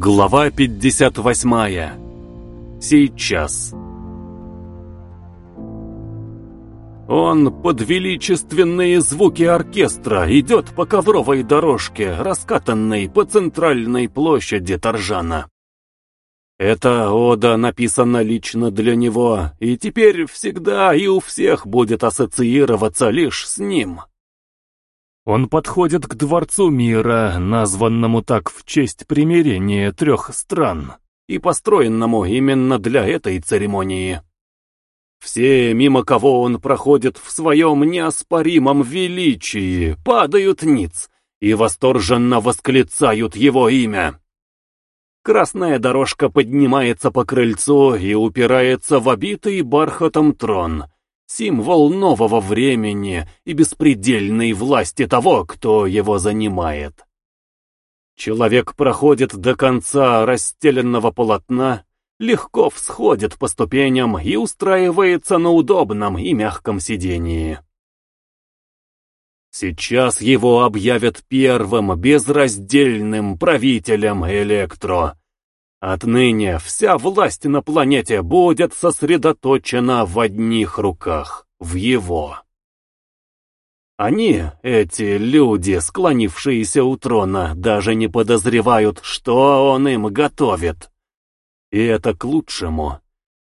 Глава 58. Сейчас. Он под величественные звуки оркестра идет по ковровой дорожке, раскатанной по центральной площади Торжана. Эта ода написана лично для него, и теперь всегда и у всех будет ассоциироваться лишь с ним. Он подходит к Дворцу Мира, названному так в честь примирения трех стран, и построенному именно для этой церемонии. Все, мимо кого он проходит в своем неоспоримом величии, падают ниц и восторженно восклицают его имя. Красная дорожка поднимается по крыльцу и упирается в обитый бархатом трон — символ нового времени и беспредельной власти того, кто его занимает. Человек проходит до конца расстеленного полотна, легко всходит по ступеням и устраивается на удобном и мягком сидении. Сейчас его объявят первым безраздельным правителем Электро, Отныне вся власть на планете будет сосредоточена в одних руках, в его. Они, эти люди, склонившиеся у трона, даже не подозревают, что он им готовит. И это к лучшему.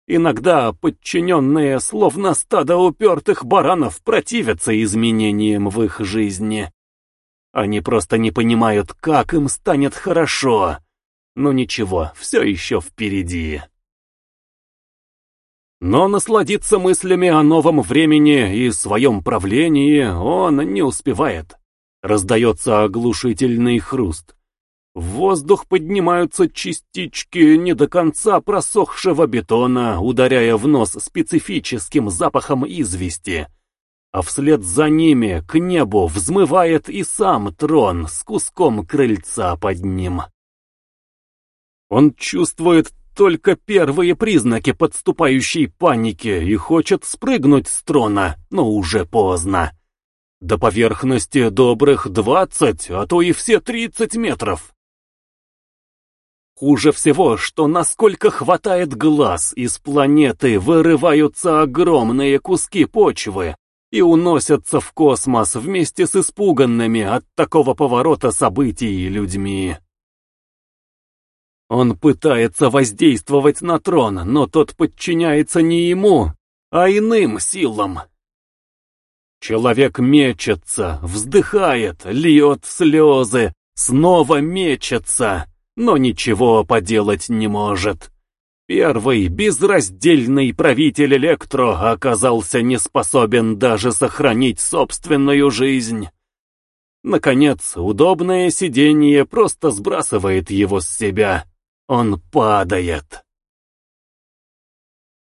Иногда подчиненные, словно стадо упертых баранов, противятся изменениям в их жизни. Они просто не понимают, как им станет хорошо, но ничего, все еще впереди. Но насладиться мыслями о новом времени и своем правлении он не успевает. Раздается оглушительный хруст. В воздух поднимаются частички не до конца просохшего бетона, ударяя в нос специфическим запахом извести. А вслед за ними к небу взмывает и сам трон с куском крыльца под ним. Он чувствует только первые признаки подступающей паники и хочет спрыгнуть с трона, но уже поздно. До поверхности добрых двадцать, а то и все тридцать метров. Хуже всего, что насколько хватает глаз, из планеты вырываются огромные куски почвы и уносятся в космос вместе с испуганными от такого поворота событий людьми. Он пытается воздействовать на трон, но тот подчиняется не ему, а иным силам. Человек мечется, вздыхает, льет слезы, снова мечется, но ничего поделать не может. Первый безраздельный правитель Электро оказался не способен даже сохранить собственную жизнь. Наконец, удобное сиденье просто сбрасывает его с себя. Он падает.